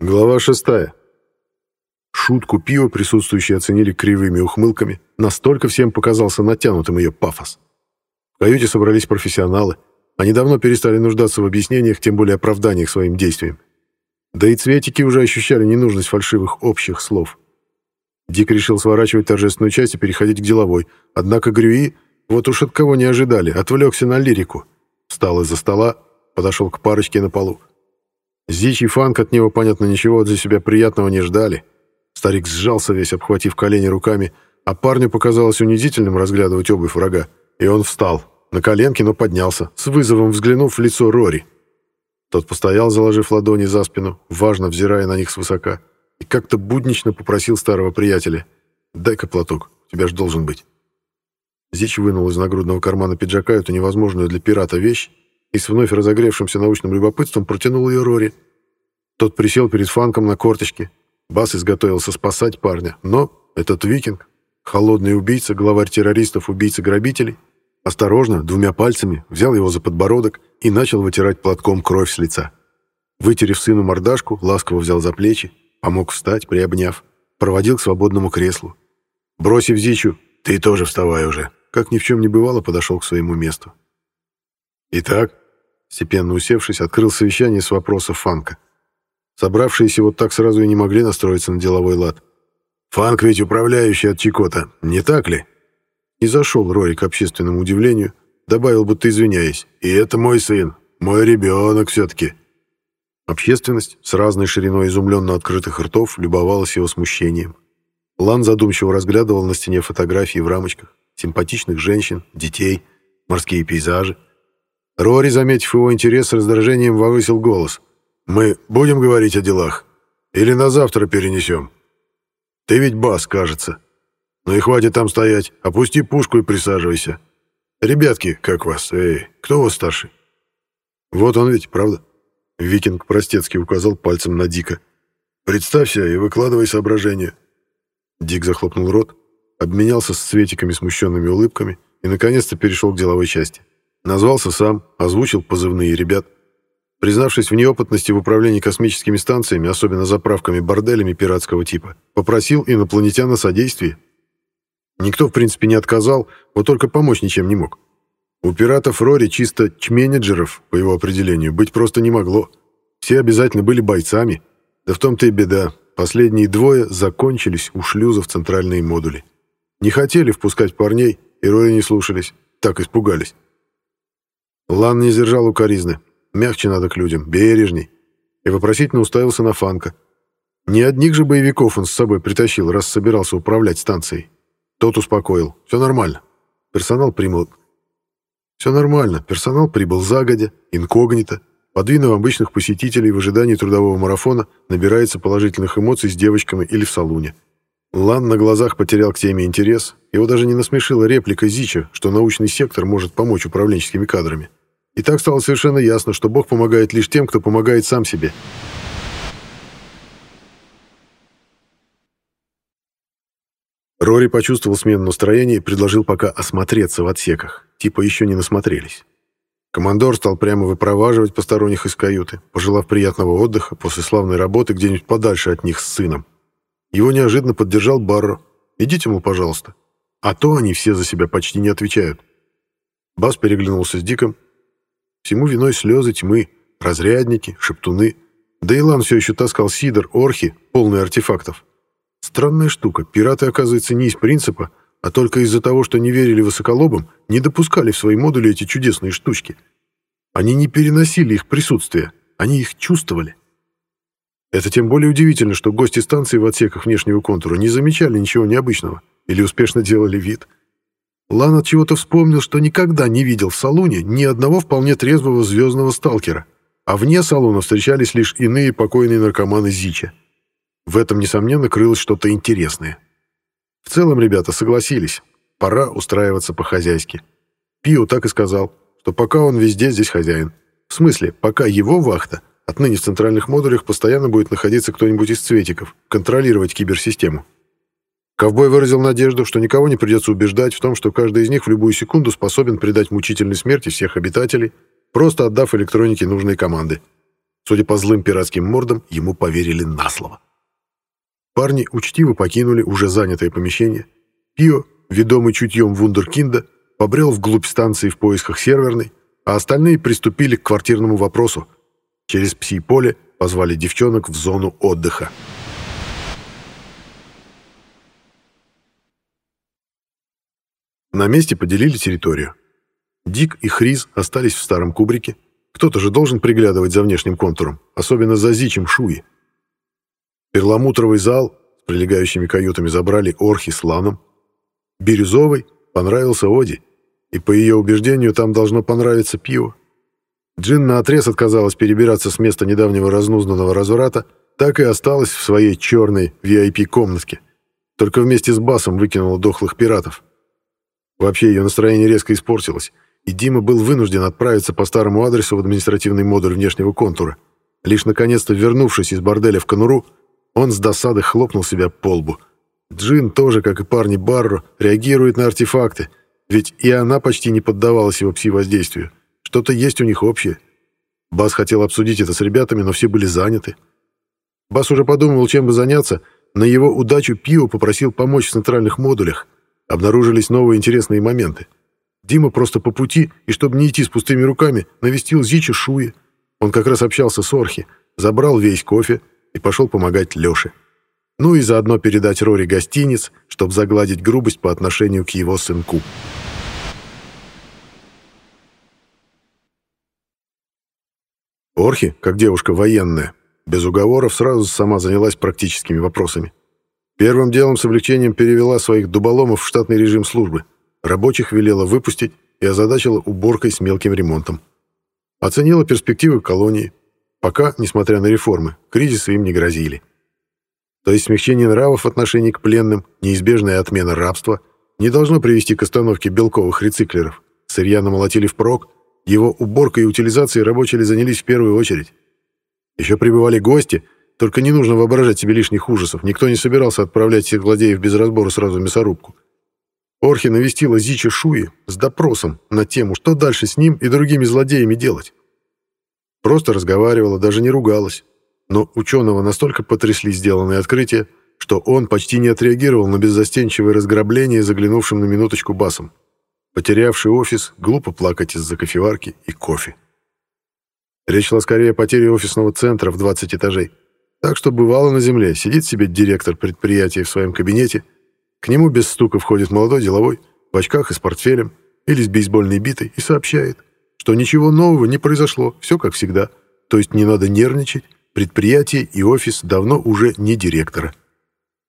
Глава шестая. Шутку пива присутствующие оценили кривыми ухмылками. Настолько всем показался натянутым ее пафос. В каюте собрались профессионалы. Они давно перестали нуждаться в объяснениях, тем более оправданиях своим действиям. Да и цветики уже ощущали ненужность фальшивых общих слов. Дик решил сворачивать торжественную часть и переходить к деловой. Однако Грюи, вот уж от кого не ожидали, отвлекся на лирику. Встал из-за стола, подошел к парочке на полу. Зич и Фанк от него, понятно, ничего для себя приятного не ждали. Старик сжался весь, обхватив колени руками, а парню показалось унизительным разглядывать обувь врага. И он встал, на коленки, но поднялся, с вызовом взглянув в лицо Рори. Тот постоял, заложив ладони за спину, важно взирая на них свысока, и как-то буднично попросил старого приятеля «Дай-ка платок, у тебя ж должен быть». Зич вынул из нагрудного кармана пиджака эту невозможную для пирата вещь и с вновь разогревшимся научным любопытством протянул ее Рори. Тот присел перед Фанком на корточки. Бас изготовился спасать парня, но этот викинг, холодный убийца, главарь террористов, убийца-грабителей, осторожно, двумя пальцами, взял его за подбородок и начал вытирать платком кровь с лица. Вытерев сыну мордашку, ласково взял за плечи, помог встать, приобняв, проводил к свободному креслу. Бросив Зичу, «Ты тоже вставай уже», как ни в чем не бывало, подошел к своему месту. Итак, степенно усевшись, открыл совещание с вопросов Фанка. Собравшиеся вот так сразу и не могли настроиться на деловой лад. «Фанк ведь управляющий от Чикота, не так ли?» И зашел Рори к общественному удивлению, добавил, будто извиняясь. «И это мой сын, мой ребенок все-таки». Общественность с разной шириной изумленно открытых ртов любовалась его смущением. Лан задумчиво разглядывал на стене фотографии в рамочках, симпатичных женщин, детей, морские пейзажи. Рори, заметив его интерес, с раздражением повысил голос. «Мы будем говорить о делах? Или на завтра перенесем? Ты ведь бас, кажется. Ну и хватит там стоять. Опусти пушку и присаживайся. Ребятки, как вас? Эй, кто у вас старший?» «Вот он ведь, правда?» Викинг простецки указал пальцем на Дика. «Представься и выкладывай соображения». Дик захлопнул рот, обменялся с Светиками смущенными улыбками и, наконец-то, перешел к деловой части. Назвался сам, озвучил позывные ребят. Признавшись в неопытности в управлении космическими станциями, особенно заправками-борделями пиратского типа, попросил инопланетян о. Никто, в принципе, не отказал, вот только помочь ничем не мог. У пиратов Рори чисто чменеджеров, по его определению, быть просто не могло. Все обязательно были бойцами. Да в том-то и беда. Последние двое закончились у шлюза в центральные модули. Не хотели впускать парней, и Рори не слушались. Так испугались. Лан не сдержал укоризны. Мягче надо к людям, бережней. И вопросительно уставился на Фанка. Не одних же боевиков он с собой притащил, раз собирался управлять станцией. Тот успокоил. Все нормально. Персонал примут. Все нормально. Персонал прибыл загодя, инкогнито. Подвинув обычных посетителей в ожидании трудового марафона, набирается положительных эмоций с девочками или в салуне. Лан на глазах потерял к теме интерес. Его даже не насмешила реплика Зича, что научный сектор может помочь управленческими кадрами. И так стало совершенно ясно, что Бог помогает лишь тем, кто помогает сам себе. Рори почувствовал смену настроения и предложил пока осмотреться в отсеках, типа еще не насмотрелись. Командор стал прямо выпроваживать посторонних из каюты, пожелав приятного отдыха после славной работы где-нибудь подальше от них с сыном. Его неожиданно поддержал Барро. «Идите, мол, пожалуйста. А то они все за себя почти не отвечают». Бас переглянулся с Диком, Всему виной слезы тьмы, разрядники, шептуны. Да и Лан все еще таскал сидор, орхи, полные артефактов. Странная штука. Пираты, оказывается, не из принципа, а только из-за того, что не верили высоколобам, не допускали в свои модули эти чудесные штучки. Они не переносили их присутствие, они их чувствовали. Это тем более удивительно, что гости станции в отсеках внешнего контура не замечали ничего необычного или успешно делали вид – Лан от чего-то вспомнил, что никогда не видел в салуне ни одного вполне трезвого звездного сталкера, а вне салона встречались лишь иные покойные наркоманы Зича. В этом, несомненно, крылось что-то интересное. В целом ребята согласились, пора устраиваться по-хозяйски. Пио так и сказал, что пока он везде здесь хозяин. В смысле, пока его вахта, отныне в центральных модулях постоянно будет находиться кто-нибудь из цветиков, контролировать киберсистему. Ковбой выразил надежду, что никого не придется убеждать в том, что каждый из них в любую секунду способен предать мучительной смерти всех обитателей, просто отдав электронике нужные команды. Судя по злым пиратским мордам, ему поверили на слово. Парни учтиво покинули уже занятое помещение. Пио, ведомый чутьем вундеркинда, побрел вглубь станции в поисках серверной, а остальные приступили к квартирному вопросу. Через пси-поле позвали девчонок в зону отдыха. На месте поделили территорию. Дик и Хриз остались в старом кубрике. Кто-то же должен приглядывать за внешним контуром, особенно за зичем Шуи. Перламутровый зал с прилегающими каютами забрали Орхи с Ланом. Бирюзовый понравился Оди, и по ее убеждению там должно понравиться пиво. Джин наотрез отказалась перебираться с места недавнего разнузнанного разврата, так и осталась в своей черной VIP-комнатке. Только вместе с Басом выкинула дохлых пиратов. Вообще ее настроение резко испортилось, и Дима был вынужден отправиться по старому адресу в административный модуль внешнего контура. Лишь наконец-то вернувшись из борделя в конуру, он с досады хлопнул себя по лбу. Джин тоже, как и парни Барро, реагирует на артефакты, ведь и она почти не поддавалась его пси-воздействию. Что-то есть у них общее. Бас хотел обсудить это с ребятами, но все были заняты. Бас уже подумывал, чем бы заняться. На его удачу Пио попросил помочь в центральных модулях. Обнаружились новые интересные моменты. Дима просто по пути, и чтобы не идти с пустыми руками, навестил Зичи Шуи. Он как раз общался с Орхи, забрал весь кофе и пошел помогать Леше. Ну и заодно передать Рори гостиниц, чтобы загладить грубость по отношению к его сынку. Орхи, как девушка военная, без уговоров сразу сама занялась практическими вопросами. Первым делом с облегчением перевела своих дуболомов в штатный режим службы. Рабочих велела выпустить и озадачила уборкой с мелким ремонтом. Оценила перспективы колонии. Пока, несмотря на реформы, кризисы им не грозили. То есть смягчение нравов в отношении к пленным, неизбежная отмена рабства не должно привести к остановке белковых рециклеров. Сырья намолотили впрок, его уборкой и утилизацией рабочие занялись в первую очередь. Еще прибывали гости, только не нужно воображать себе лишних ужасов. Никто не собирался отправлять всех злодеев без разбора сразу в мясорубку. Орхи навестила Зича Шуи с допросом на тему, что дальше с ним и другими злодеями делать. Просто разговаривала, даже не ругалась. Но ученого настолько потрясли сделанные открытия, что он почти не отреагировал на беззастенчивое разграбление заглянувшим на минуточку басом. Потерявший офис, глупо плакать из-за кофеварки и кофе. Речь шла скорее о потере офисного центра в 20 этажей. Так что бывало на земле, сидит себе директор предприятия в своем кабинете, к нему без стука входит молодой деловой, в очках и с портфелем, или с бейсбольной битой, и сообщает, что ничего нового не произошло, все как всегда. То есть не надо нервничать, предприятие и офис давно уже не директора.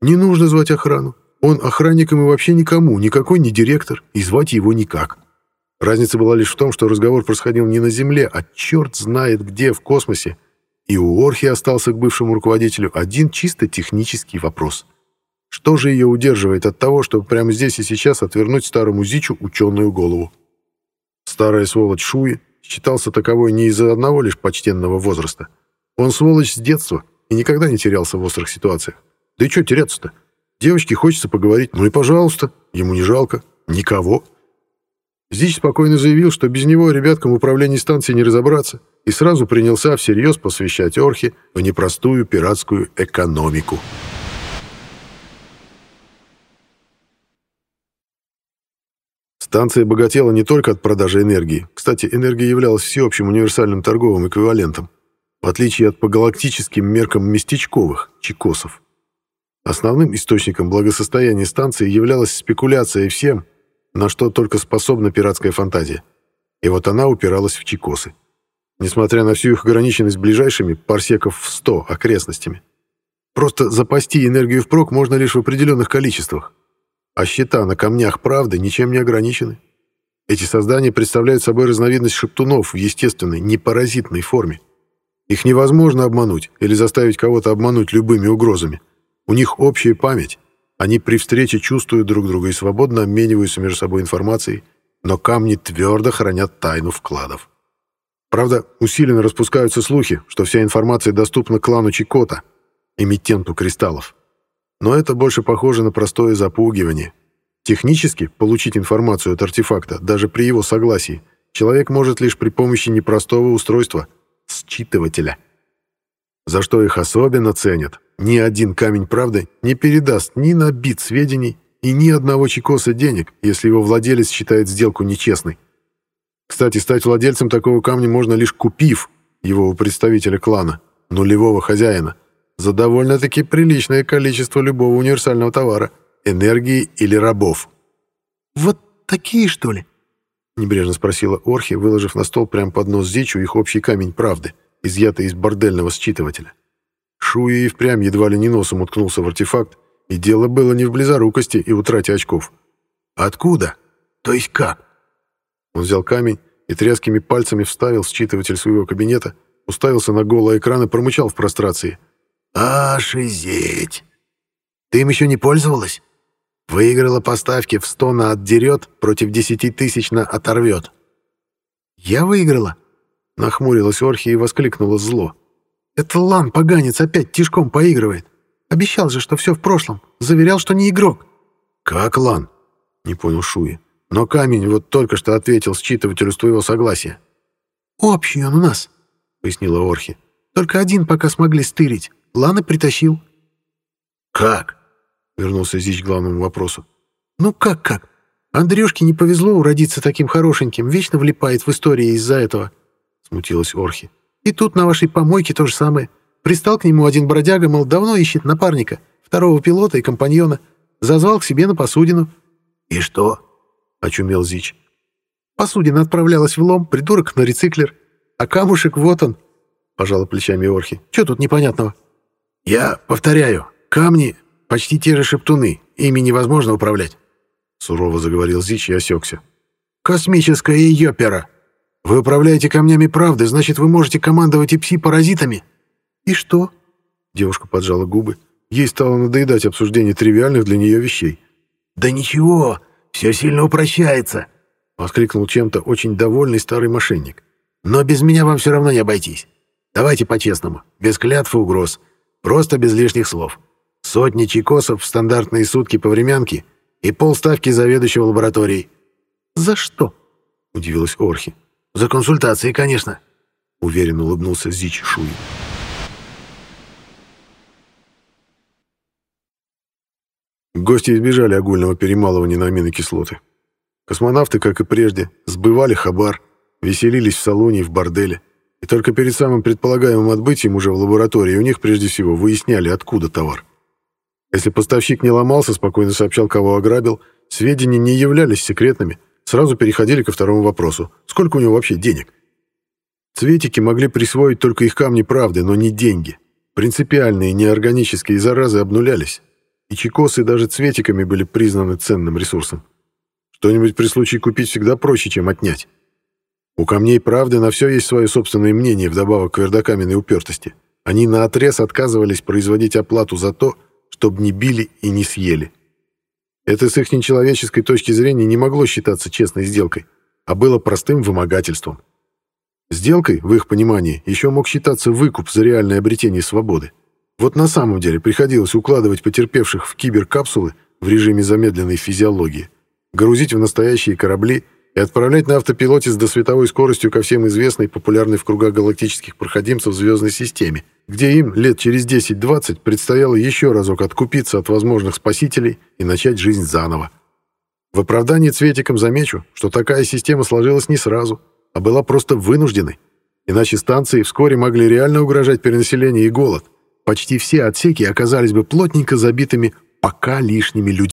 Не нужно звать охрану, он охранником и вообще никому, никакой не директор, и звать его никак. Разница была лишь в том, что разговор происходил не на Земле, а черт знает где, в космосе. И у Орхи остался к бывшему руководителю один чисто технический вопрос. Что же ее удерживает от того, чтобы прямо здесь и сейчас отвернуть старому Зичу ученую голову? Старая сволочь Шуи считался таковой не из-за одного лишь почтенного возраста. Он сволочь с детства и никогда не терялся в острых ситуациях. Да и что теряться-то? Девочке хочется поговорить, ну и пожалуйста, ему не жалко. Никого. Зич спокойно заявил, что без него ребяткам в управлении станцией не разобраться, и сразу принялся всерьез посвящать Орхи в непростую пиратскую экономику. Станция богатела не только от продажи энергии. Кстати, энергия являлась всеобщим универсальным торговым эквивалентом, в отличие от по галактическим меркам местечковых, чекосов. Основным источником благосостояния станции являлась спекуляция всем, на что только способна пиратская фантазия. И вот она упиралась в чекосы. Несмотря на всю их ограниченность ближайшими, парсеков в 100 окрестностями. Просто запасти энергию впрок можно лишь в определенных количествах. А счета на камнях правды ничем не ограничены. Эти создания представляют собой разновидность шептунов в естественной, непаразитной форме. Их невозможно обмануть или заставить кого-то обмануть любыми угрозами. У них общая память. Они при встрече чувствуют друг друга и свободно обмениваются между собой информацией, но камни твердо хранят тайну вкладов. Правда, усиленно распускаются слухи, что вся информация доступна клану Чикота, эмитенту кристаллов. Но это больше похоже на простое запугивание. Технически получить информацию от артефакта, даже при его согласии, человек может лишь при помощи непростого устройства — считывателя — за что их особенно ценят, ни один камень правды не передаст ни на бит сведений и ни одного чекоса денег, если его владелец считает сделку нечестной. Кстати, стать владельцем такого камня можно лишь купив его у представителя клана, нулевого хозяина, за довольно-таки приличное количество любого универсального товара, энергии или рабов. «Вот такие, что ли?» — небрежно спросила Орхи, выложив на стол прямо под нос Зичу их общий камень правды, изъятый из бордельного считывателя. Шуя и впрямь едва ли не носом уткнулся в артефакт, и дело было не в близорукости и утрате очков. «Откуда? То есть как?» Он взял камень и тряскими пальцами вставил считыватель своего кабинета, уставился на голый экран и промычал в прострации. «Ошизеть! Ты им еще не пользовалась? Выиграла поставки в сто на отдерет, против десяти тысяч на оторвет». «Я выиграла?» — нахмурилась Орхи и воскликнула зло. «Это Лан, поганец, опять тишком поигрывает. Обещал же, что все в прошлом. Заверял, что не игрок». «Как Лан?» — не понял Шуи. «Но камень вот только что ответил считывателю с твоего согласия». «Общий он у нас», — пояснила Орхи. «Только один пока смогли стырить. Лана притащил». «Как?» — вернулся Зич к главному вопросу. «Ну как-как? Андрюшке не повезло уродиться таким хорошеньким, вечно влипает в истории из-за этого», — смутилась Орхи. «И тут на вашей помойке то же самое. Пристал к нему один бродяга, мол, давно ищет напарника, второго пилота и компаньона. Зазвал к себе на посудину». «И что?» — очумел Зич. «Посудина отправлялась в лом, придурок на рециклер. А камушек вот он», — пожала плечами Орхи. «Че тут непонятного?» «Я повторяю, камни — почти те же шептуны, ими невозможно управлять», — сурово заговорил Зич и осекся. «Космическая йопера. Вы управляете камнями правды, значит, вы можете командовать и пси-паразитами». «И что?» — девушка поджала губы. Ей стало надоедать обсуждение тривиальных для нее вещей. «Да ничего, все сильно упрощается», — воскликнул чем-то очень довольный старый мошенник. «Но без меня вам все равно не обойтись. Давайте по-честному, без клятв и угроз». Просто без лишних слов. Сотни чайкосов в стандартные сутки по времянке и полставки заведующего лабораторией. «За что?» — удивилась Орхи. «За консультации, конечно», — уверенно улыбнулся Зич Шуи. Гости избежали огульного перемалывания на аминокислоты. Космонавты, как и прежде, сбывали хабар, веселились в салоне и в борделе. И только перед самым предполагаемым отбытием уже в лаборатории у них прежде всего выясняли, откуда товар. Если поставщик не ломался, спокойно сообщал, кого ограбил, сведения не являлись секретными, сразу переходили ко второму вопросу. Сколько у него вообще денег? Цветики могли присвоить только их камни правды, но не деньги. Принципиальные неорганические заразы обнулялись, и чекосы даже цветиками были признаны ценным ресурсом. Что-нибудь при случае купить всегда проще, чем отнять. У камней правды на все есть свое собственное мнение, вдобавок к вердокаменной упертости. Они наотрез отказывались производить оплату за то, чтобы не били и не съели. Это с их нечеловеческой точки зрения не могло считаться честной сделкой, а было простым вымогательством. Сделкой, в их понимании, еще мог считаться выкуп за реальное обретение свободы. Вот на самом деле приходилось укладывать потерпевших в киберкапсулы в режиме замедленной физиологии, грузить в настоящие корабли и отправлять на автопилоте с досветовой скоростью ко всем известной, популярной в кругах галактических проходимцев звездной системе, где им лет через 10-20 предстояло еще разок откупиться от возможных спасителей и начать жизнь заново. В оправдании Цветиком замечу, что такая система сложилась не сразу, а была просто вынужденной. Иначе станции вскоре могли реально угрожать перенаселение и голод. Почти все отсеки оказались бы плотненько забитыми пока лишними людьми.